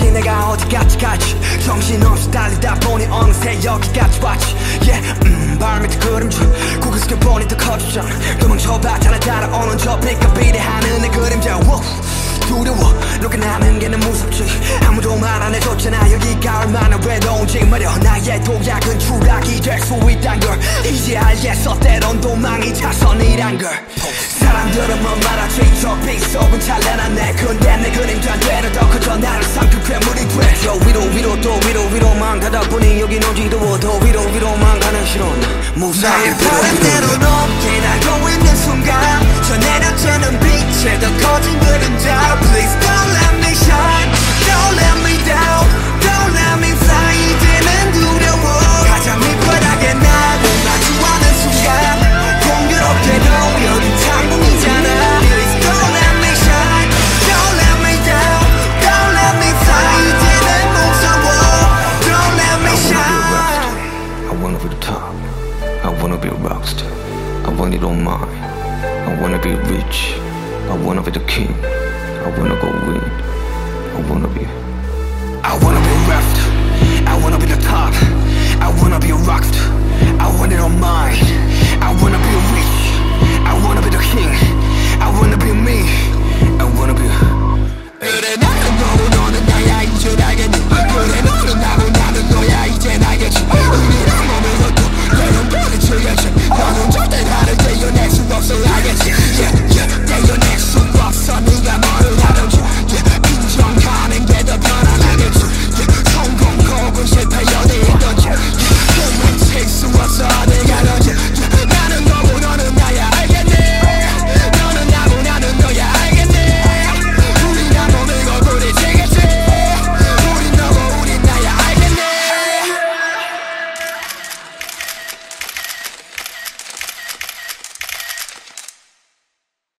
설레지 내가 어디까지 가지. 정신없이 달리다 보니 어느새 여기까지 왔지. Yeah. 음, 발 밑에 그림자. 고개 숙여 보니 더 커지잖아. 도망쳐봤잖아 따라오는 저 빛과 비례하는 내 그림자. Whoa. 두려워 누구나 하는 게 난 무섭지 아무도 말 안 해줬잖아 여기가 얼마나 외로운지 말여 나의 도약은 추락이 될 수 있단 걸 이제 알겠어 때론 도망이 차선이란 걸 사람들은 뭐 말하지 저 빗속은 찬란한 내 근데 내 그림자 되려 무사히 바람대로 높게 날고 있는 순간 저 내려 It on mine. I wanna be rich. I wanna be the king. I wanna go win. I wanna be